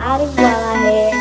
Out of while I.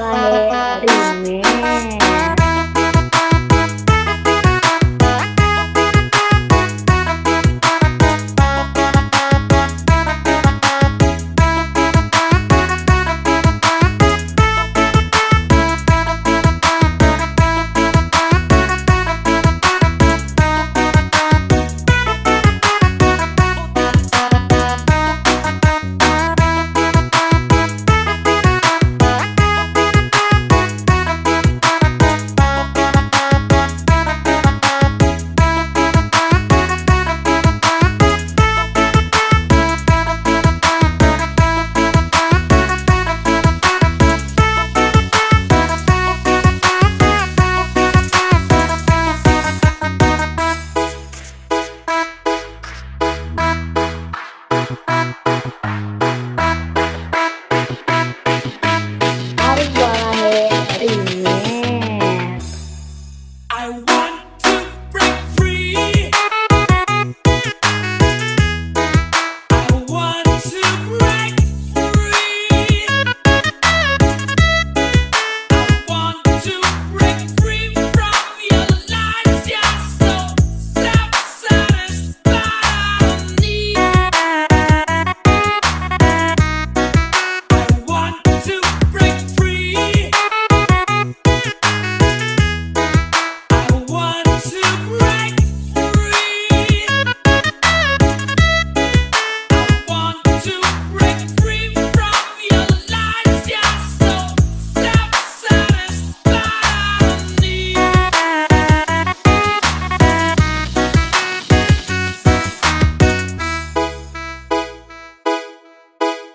Fala é remix.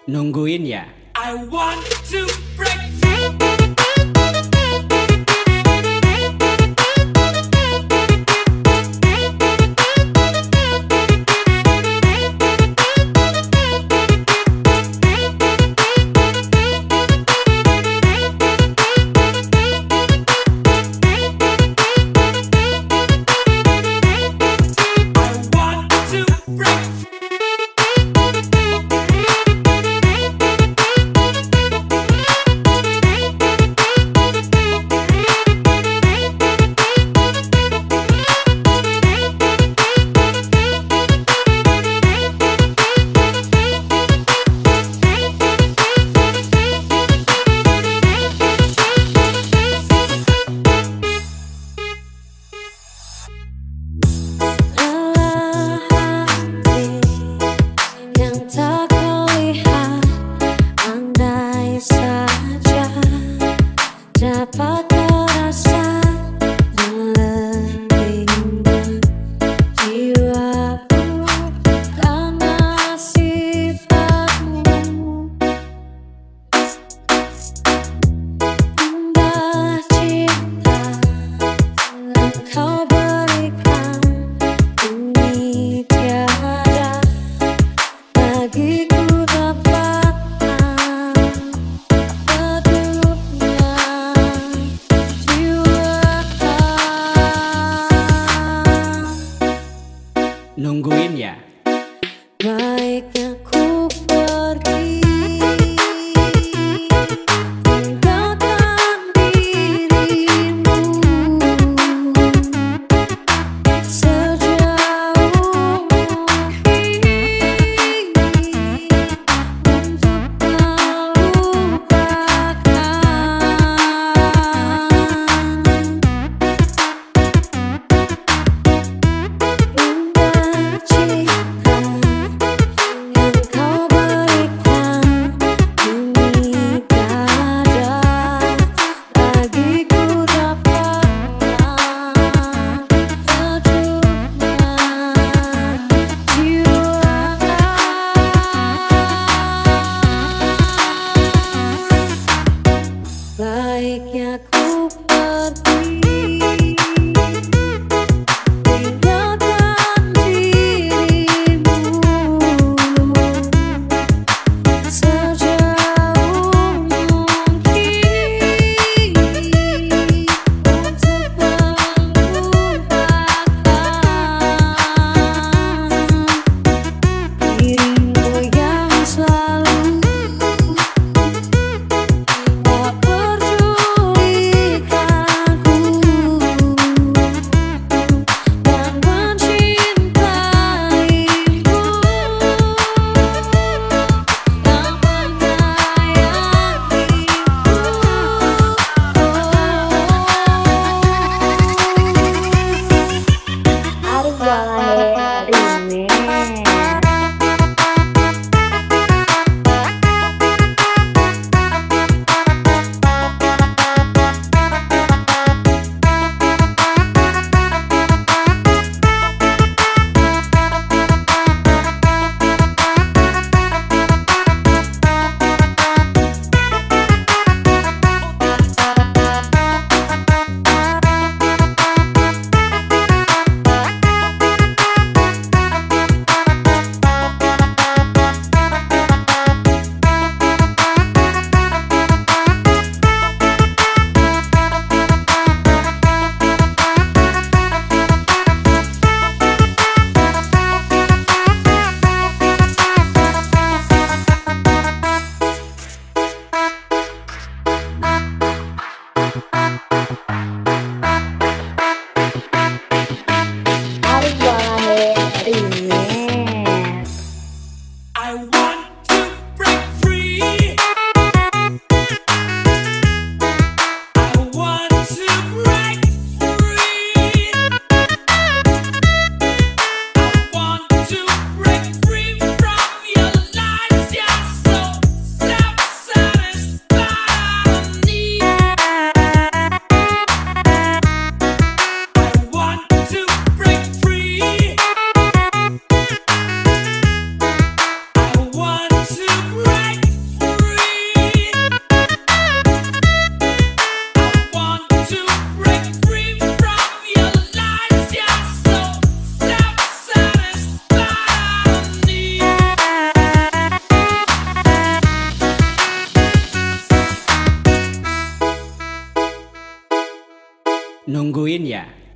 Nungguin ya. I want to.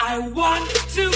I want to